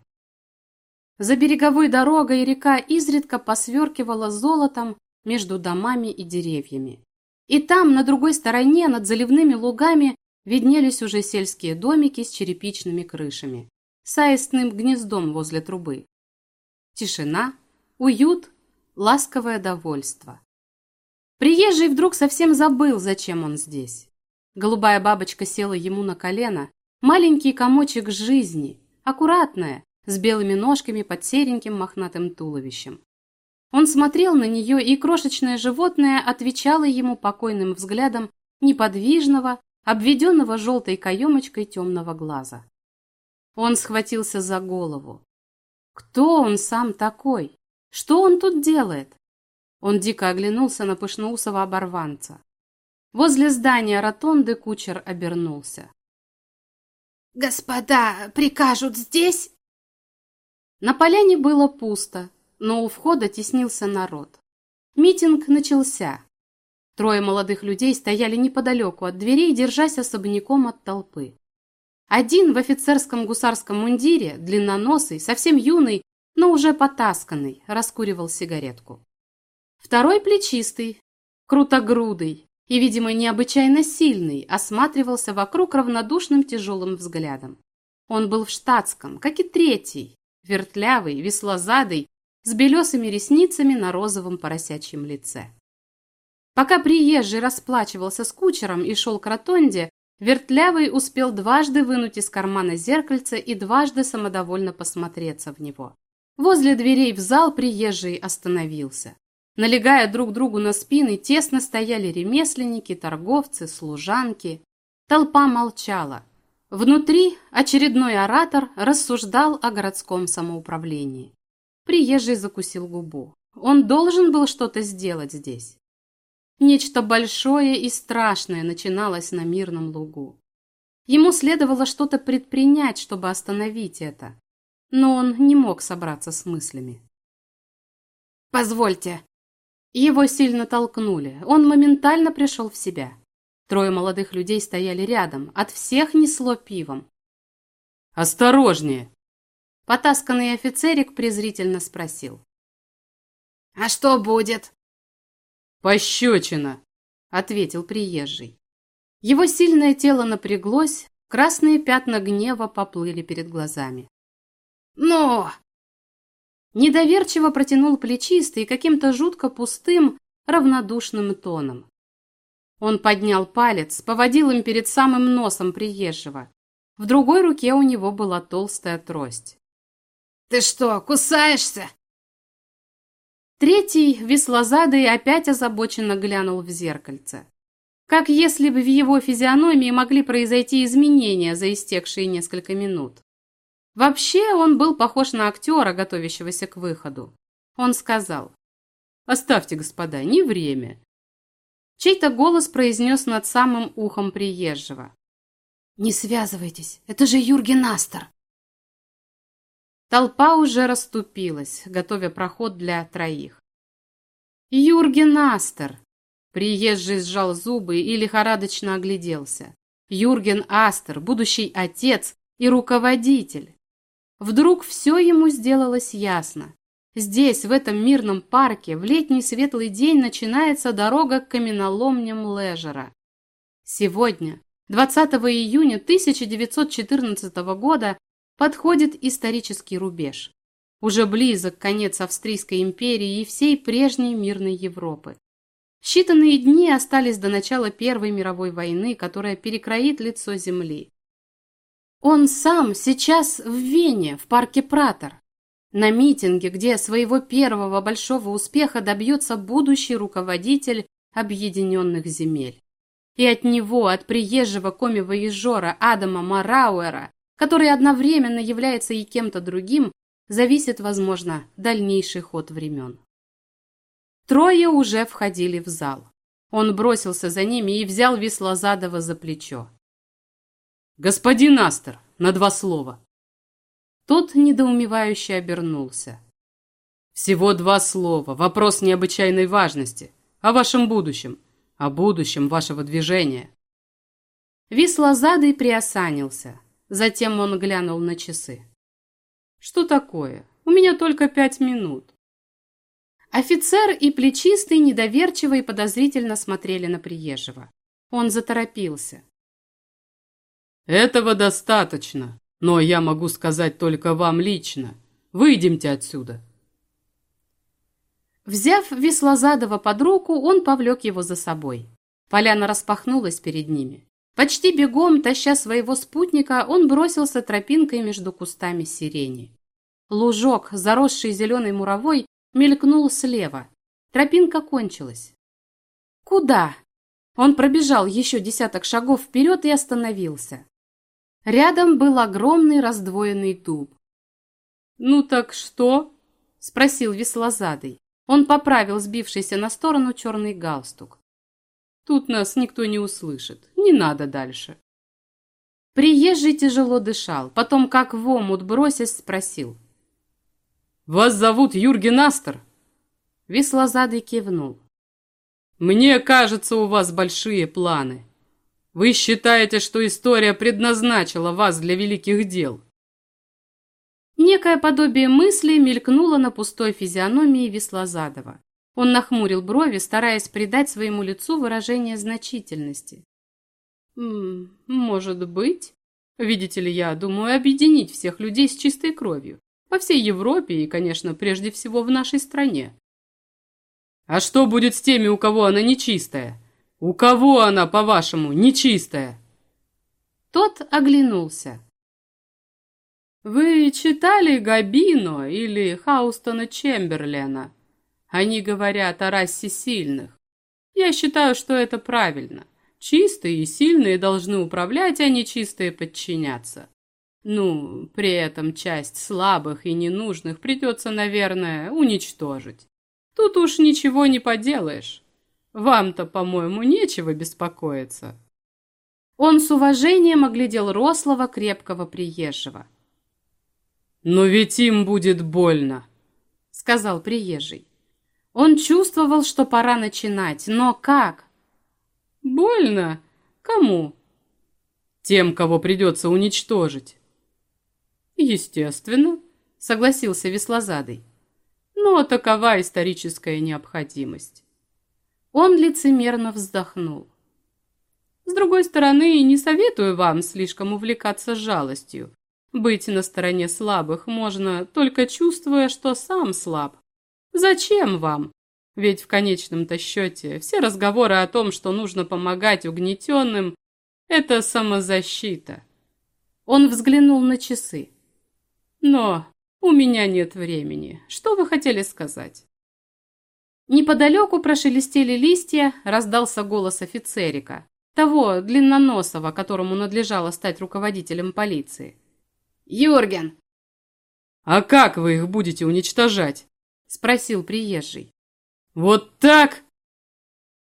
За береговой дорогой река изредка посверкивала золотом между домами и деревьями. И там, на другой стороне, над заливными лугами, виднелись уже сельские домики с черепичными крышами, с аистным гнездом возле трубы. Тишина, уют, ласковое довольство. Приезжий вдруг совсем забыл, зачем он здесь. Голубая бабочка села ему на колено, маленький комочек жизни, аккуратная, с белыми ножками под сереньким мохнатым туловищем. Он смотрел на нее, и крошечное животное отвечало ему покойным взглядом неподвижного, обведенного желтой каемочкой темного глаза. Он схватился за голову. Кто он сам такой? Что он тут делает? Он дико оглянулся на пышноусого оборванца. Возле здания ротонды кучер обернулся. «Господа прикажут здесь?» На поляне было пусто, но у входа теснился народ. Митинг начался. Трое молодых людей стояли неподалеку от дверей, держась особняком от толпы. Один в офицерском гусарском мундире, длинноносый, совсем юный, но уже потасканный, раскуривал сигаретку. Второй плечистый, крутогрудый и, видимо, необычайно сильный, осматривался вокруг равнодушным тяжелым взглядом. Он был в штатском, как и третий, вертлявый, веслозадый, с белесыми ресницами на розовом поросячьем лице. Пока приезжий расплачивался с кучером и шел к ротонде, Вертлявый успел дважды вынуть из кармана зеркальце и дважды самодовольно посмотреться в него. Возле дверей в зал приезжий остановился. Налегая друг другу на спины, тесно стояли ремесленники, торговцы, служанки. Толпа молчала. Внутри очередной оратор рассуждал о городском самоуправлении. Приезжий закусил губу. Он должен был что-то сделать здесь. Нечто большое и страшное начиналось на мирном лугу. Ему следовало что-то предпринять, чтобы остановить это. Но он не мог собраться с мыслями. «Позвольте», его сильно толкнули. Он моментально пришел в себя. Трое молодых людей стояли рядом. От всех несло пивом. «Осторожнее!» Потасканный офицерик презрительно спросил. «А что будет?» «Пощечина!» — ответил приезжий. Его сильное тело напряглось, красные пятна гнева поплыли перед глазами. «Ну, Недоверчиво протянул плечистый каким-то жутко пустым, равнодушным тоном. Он поднял палец, поводил им перед самым носом приезжего. В другой руке у него была толстая трость. «Ты что, кусаешься?» Третий, веслозадый, опять озабоченно глянул в зеркальце. Как если бы в его физиономии могли произойти изменения за истекшие несколько минут. Вообще он был похож на актера, готовящегося к выходу. Он сказал, «Оставьте, господа, не время». Чей-то голос произнес над самым ухом приезжего. «Не связывайтесь, это же Юрген Астер!» Толпа уже расступилась, готовя проход для троих. «Юрген Астер!» Приезжий сжал зубы и лихорадочно огляделся. Юрген Астер, будущий отец и руководитель. Вдруг все ему сделалось ясно. Здесь, в этом мирном парке, в летний светлый день начинается дорога к каменоломням Лежера. Сегодня, 20 июня 1914 года, подходит исторический рубеж. Уже близок конец Австрийской империи и всей прежней мирной Европы. Считанные дни остались до начала Первой мировой войны, которая перекроит лицо Земли. Он сам сейчас в Вене, в парке Пратер, на митинге, где своего первого большого успеха добьется будущий руководитель объединенных земель. И от него, от приезжего коми-воежора Адама Марауэра, который одновременно является и кем-то другим, зависит, возможно, дальнейший ход времен. Трое уже входили в зал. Он бросился за ними и взял Веслозадова за плечо. «Господин Астер, на два слова». Тот недоумевающе обернулся. «Всего два слова. Вопрос необычайной важности. О вашем будущем. О будущем вашего движения». Вислозадый приосанился. Затем он глянул на часы. «Что такое? У меня только пять минут». Офицер и плечистый недоверчиво и подозрительно смотрели на приезжего. Он заторопился. «Этого достаточно, но я могу сказать только вам лично. Выйдемте отсюда». Взяв Веслозадова под руку, он повлек его за собой. Поляна распахнулась перед ними. Почти бегом, таща своего спутника, он бросился тропинкой между кустами сирени. Лужок, заросший зеленой муровой, мелькнул слева. Тропинка кончилась. «Куда?» Он пробежал еще десяток шагов вперед и остановился. Рядом был огромный раздвоенный дуб. «Ну так что?» – спросил веслозадый. Он поправил сбившийся на сторону черный галстук. «Тут нас никто не услышит. Не надо дальше». Приезжий тяжело дышал, потом, как в омут бросясь, спросил. «Вас зовут Юрген Астер?» Веслозадый кивнул. «Мне кажется, у вас большие планы. Вы считаете, что история предназначила вас для великих дел?» Некое подобие мысли мелькнуло на пустой физиономии Веслозадова. Он нахмурил брови, стараясь придать своему лицу выражение значительности. «М может быть. Видите ли, я думаю объединить всех людей с чистой кровью. По всей Европе и, конечно, прежде всего в нашей стране. А что будет с теми, у кого она нечистая? У кого она, по-вашему, нечистая? Тот оглянулся. Вы читали Габино или Хаустона Чемберлена? Они говорят о расе сильных. Я считаю, что это правильно. Чистые и сильные должны управлять, а нечистые подчиняться. Ну, при этом часть слабых и ненужных придется, наверное, уничтожить. Тут уж ничего не поделаешь. Вам-то, по-моему, нечего беспокоиться. Он с уважением оглядел рослого, крепкого приезжего. «Но ведь им будет больно», — сказал приезжий. Он чувствовал, что пора начинать, но как? «Больно? Кому?» «Тем, кого придется уничтожить». Естественно, согласился Веслозадый. Но такова историческая необходимость. Он лицемерно вздохнул. С другой стороны, не советую вам слишком увлекаться жалостью. Быть на стороне слабых можно, только чувствуя, что сам слаб. Зачем вам? Ведь в конечном-то счете все разговоры о том, что нужно помогать угнетенным, это самозащита. Он взглянул на часы. Но у меня нет времени. Что вы хотели сказать? Неподалеку прошелестели листья, раздался голос офицерика, того длинноносого, которому надлежало стать руководителем полиции. «Юрген!» «А как вы их будете уничтожать?» – спросил приезжий. «Вот так?»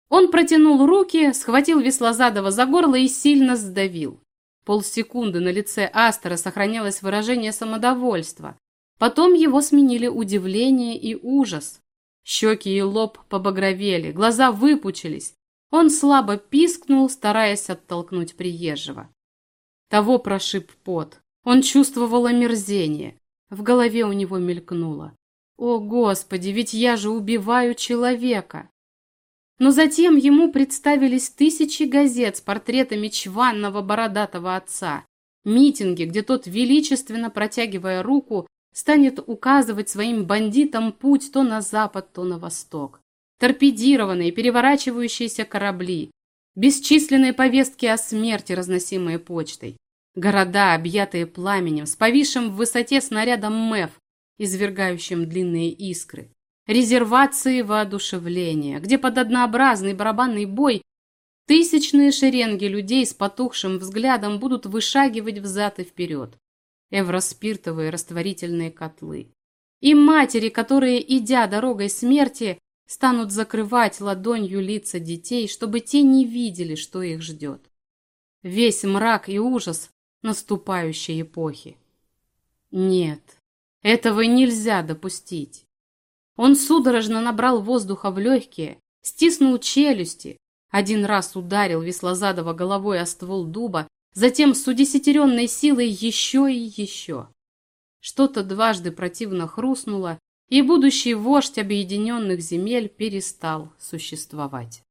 Он протянул руки, схватил Веслозадова за горло и сильно сдавил. Полсекунды на лице Астера сохранялось выражение самодовольства. Потом его сменили удивление и ужас. Щеки и лоб побагровели, глаза выпучились. Он слабо пискнул, стараясь оттолкнуть приезжего. Того прошиб пот. Он чувствовал омерзение. В голове у него мелькнуло. «О, Господи, ведь я же убиваю человека!» Но затем ему представились тысячи газет с портретами чванного бородатого отца, митинги, где тот, величественно протягивая руку, станет указывать своим бандитам путь то на запад, то на восток. Торпедированные, переворачивающиеся корабли, бесчисленные повестки о смерти, разносимые почтой, города, объятые пламенем, с повисшим в высоте снарядом МЭФ, извергающим длинные искры, резервации воодушевления, где под однообразный барабанный бой тысячные шеренги людей с потухшим взглядом будут вышагивать взад и вперед. Эвроспиртовые растворительные котлы. И матери, которые, идя дорогой смерти, станут закрывать ладонью лица детей, чтобы те не видели, что их ждет. Весь мрак и ужас наступающей эпохи. Нет, этого нельзя допустить. Он судорожно набрал воздуха в легкие, стиснул челюсти, один раз ударил Веслозадова головой о ствол дуба, затем с удесятеренной силой еще и еще. Что-то дважды противно хрустнуло, и будущий вождь объединенных земель перестал существовать.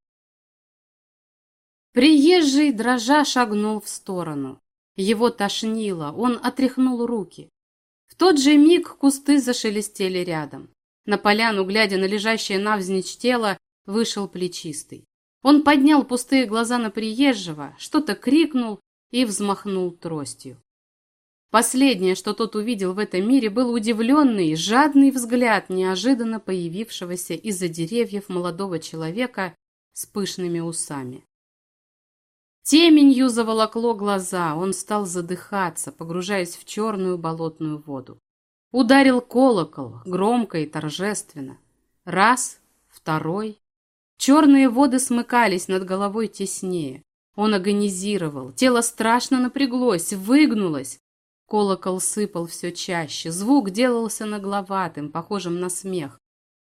Приезжий дрожа шагнул в сторону. Его тошнило, он отряхнул руки. В тот же миг кусты зашелестели рядом. На поляну, глядя на лежащее навзничь тело, вышел плечистый. Он поднял пустые глаза на приезжего, что-то крикнул и взмахнул тростью. Последнее, что тот увидел в этом мире, был удивленный, жадный взгляд неожиданно появившегося из-за деревьев молодого человека с пышными усами. Теменью заволокло глаза, он стал задыхаться, погружаясь в черную болотную воду. Ударил колокол, громко и торжественно. Раз, второй. Черные воды смыкались над головой теснее. Он агонизировал, тело страшно напряглось, выгнулось. Колокол сыпал все чаще, звук делался нагловатым, похожим на смех.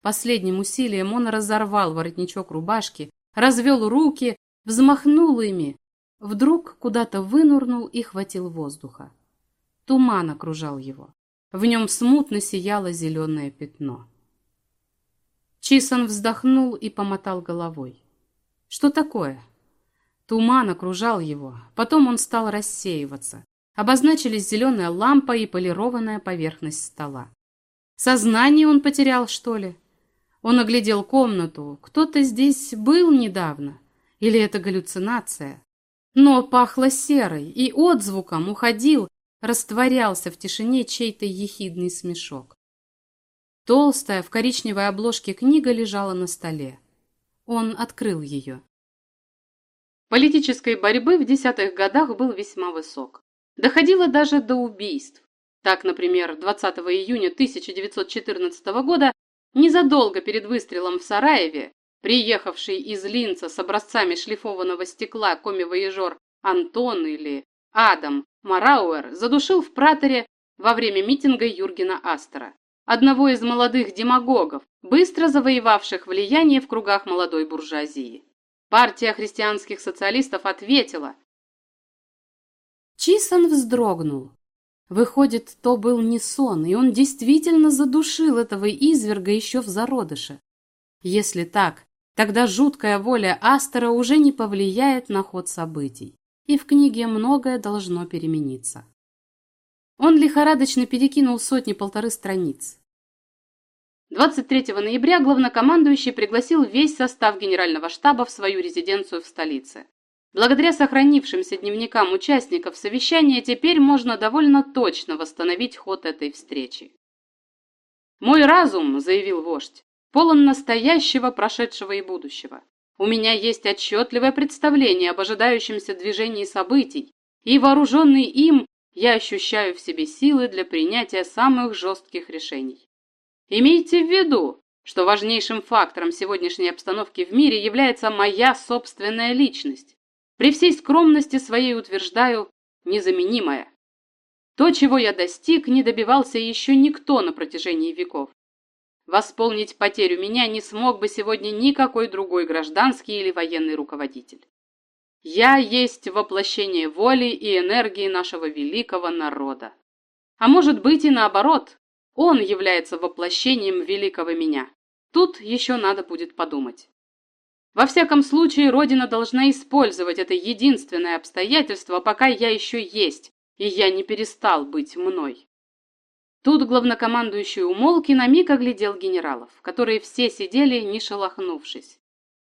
Последним усилием он разорвал воротничок рубашки, развел руки, взмахнул ими, вдруг куда-то вынурнул и хватил воздуха. Туман окружал его. В нем смутно сияло зеленое пятно. Чисон вздохнул и помотал головой. Что такое? Туман окружал его, потом он стал рассеиваться. Обозначились зеленая лампа и полированная поверхность стола. Сознание он потерял, что ли? Он оглядел комнату. Кто-то здесь был недавно. Или это галлюцинация? Но пахло серой, и отзвуком уходил, растворялся в тишине чей-то ехидный смешок. Толстая в коричневой обложке книга лежала на столе. Он открыл ее. Политической борьбы в десятых годах был весьма высок. Доходило даже до убийств. Так, например, 20 июня 1914 года, незадолго перед выстрелом в Сараеве, Приехавший из Линца с образцами шлифованного стекла коми-воежор Антон или Адам Марауэр задушил в праторе во время митинга Юргена Астера, одного из молодых демагогов, быстро завоевавших влияние в кругах молодой буржуазии. Партия христианских социалистов ответила. Чисон вздрогнул. Выходит, то был не сон, и он действительно задушил этого изверга еще в зародыше. Если так, Тогда жуткая воля Астера уже не повлияет на ход событий, и в книге многое должно перемениться. Он лихорадочно перекинул сотни-полторы страниц. 23 ноября главнокомандующий пригласил весь состав генерального штаба в свою резиденцию в столице. Благодаря сохранившимся дневникам участников совещания теперь можно довольно точно восстановить ход этой встречи. «Мой разум», — заявил вождь, полон настоящего, прошедшего и будущего. У меня есть отчетливое представление об ожидающемся движении событий, и вооруженный им, я ощущаю в себе силы для принятия самых жестких решений. Имейте в виду, что важнейшим фактором сегодняшней обстановки в мире является моя собственная личность. При всей скромности своей утверждаю, незаменимая. То, чего я достиг, не добивался еще никто на протяжении веков. Восполнить потерю меня не смог бы сегодня никакой другой гражданский или военный руководитель. Я есть воплощение воли и энергии нашего великого народа. А может быть и наоборот, он является воплощением великого меня. Тут еще надо будет подумать. Во всяком случае, Родина должна использовать это единственное обстоятельство, пока я еще есть, и я не перестал быть мной. Тут главнокомандующий умолк и на миг оглядел генералов, которые все сидели, не шелохнувшись.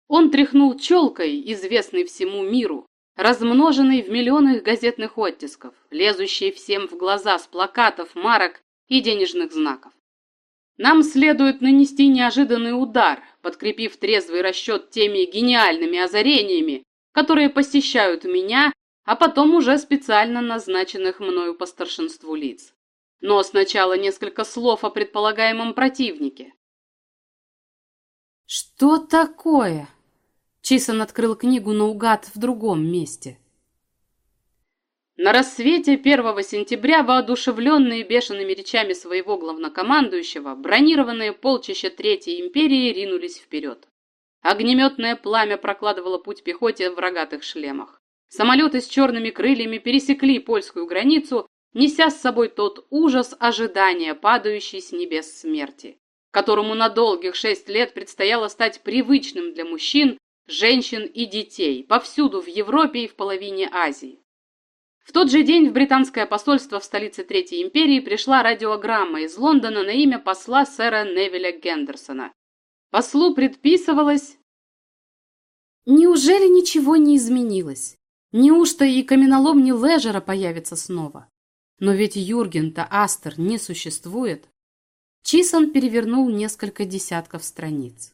Он тряхнул челкой, известной всему миру, размноженной в миллионах газетных оттисков, лезущей всем в глаза с плакатов, марок и денежных знаков. Нам следует нанести неожиданный удар, подкрепив трезвый расчет теми гениальными озарениями, которые посещают меня, а потом уже специально назначенных мною по старшинству лиц. Но сначала несколько слов о предполагаемом противнике. «Что такое?» Чисон открыл книгу наугад в другом месте. На рассвете 1 сентября, воодушевленные бешеными речами своего главнокомандующего, бронированные полчища Третьей империи ринулись вперед. Огнеметное пламя прокладывало путь пехоте в рогатых шлемах. Самолеты с черными крыльями пересекли польскую границу неся с собой тот ужас ожидания, падающий с небес смерти. которому на долгих шесть лет предстояло стать привычным для мужчин, женщин и детей повсюду в Европе и в половине Азии. В тот же день в британское посольство в столице Третьей империи пришла радиограмма из Лондона на имя посла сэра Невиля Гендерсона. Послу предписывалось... Неужели ничего не изменилось? Неужто и каменоломни Лежера появится снова? Но ведь Юрген-то Астер не существует. Чисон перевернул несколько десятков страниц.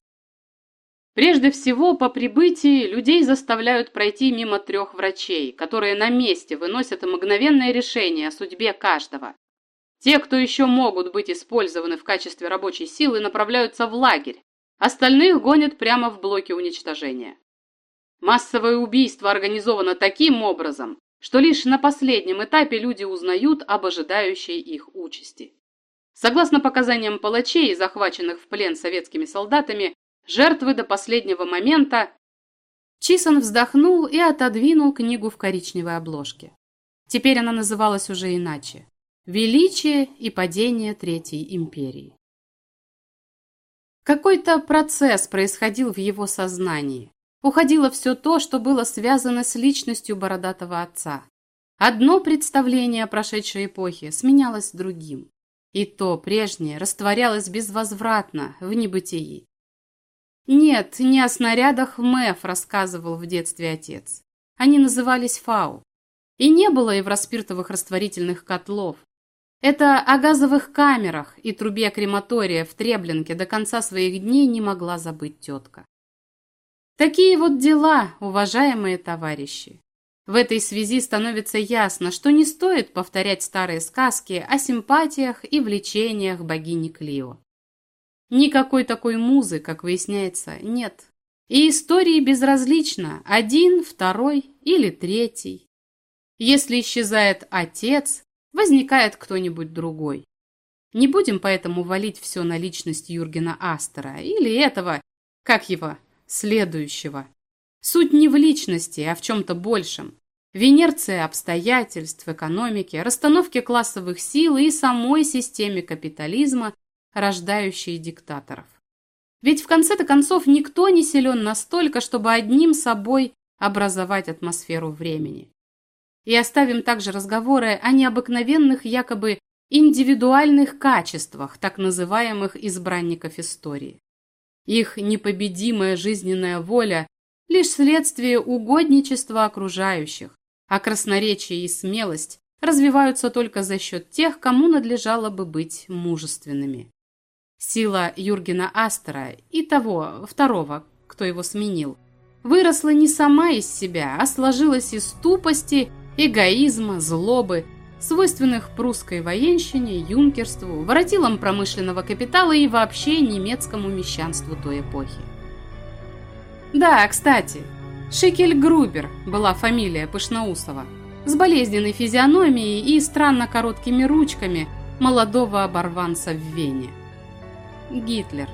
Прежде всего, по прибытии людей заставляют пройти мимо трех врачей, которые на месте выносят мгновенное решение о судьбе каждого. Те, кто еще могут быть использованы в качестве рабочей силы, направляются в лагерь, остальных гонят прямо в блоки уничтожения. Массовое убийство организовано таким образом, что лишь на последнем этапе люди узнают об ожидающей их участи. Согласно показаниям палачей, захваченных в плен советскими солдатами, Жертвы до последнего момента... Чисон вздохнул и отодвинул книгу в коричневой обложке. Теперь она называлась уже иначе. «Величие и падение Третьей империи». Какой-то процесс происходил в его сознании. Уходило все то, что было связано с личностью бородатого отца. Одно представление о прошедшей эпохе сменялось другим. И то прежнее растворялось безвозвратно в небытии. Нет, не о снарядах МЭФ рассказывал в детстве отец. Они назывались ФАУ. И не было и в распиртовых растворительных котлов. Это о газовых камерах и трубе крематория в Треблинке до конца своих дней не могла забыть тетка. Такие вот дела, уважаемые товарищи. В этой связи становится ясно, что не стоит повторять старые сказки о симпатиях и влечениях богини Клио. Никакой такой музы, как выясняется, нет. И истории безразлично, один, второй или третий. Если исчезает отец, возникает кто-нибудь другой. Не будем поэтому валить все на личность Юргена Астера или этого, как его, следующего. Суть не в личности, а в чем-то большем. В инерции обстоятельств, экономики, расстановке классовых сил и самой системе капитализма, рождающие диктаторов. Ведь в конце-то концов никто не силен настолько, чтобы одним собой образовать атмосферу времени. И оставим также разговоры о необыкновенных якобы индивидуальных качествах так называемых избранников истории. Их непобедимая жизненная воля – лишь следствие угодничества окружающих, а красноречие и смелость развиваются только за счет тех, кому надлежало бы быть мужественными. Сила Юргена Астера и того, второго, кто его сменил, выросла не сама из себя, а сложилась из тупости, эгоизма, злобы, свойственных прусской военщине, юнкерству, воротилам промышленного капитала и вообще немецкому мещанству той эпохи. Да, кстати, Шикель Грубер была фамилия Пышноусова, с болезненной физиономией и странно короткими ручками молодого оборванца в Вене. Гитлер.